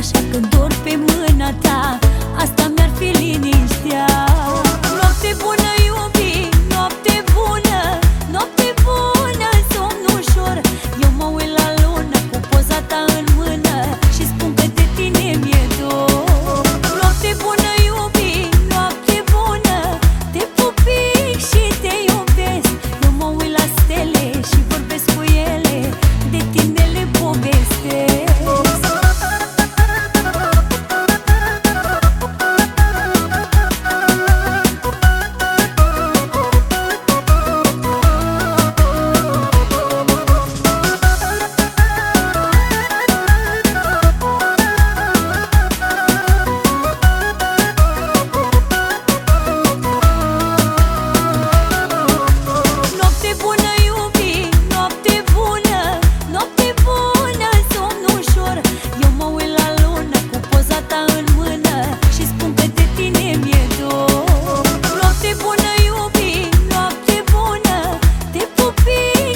așa că dor pe mâna ta. Asta mi-ar fi liniștea. Noapte bună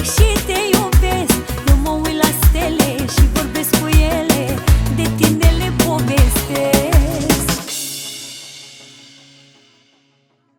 she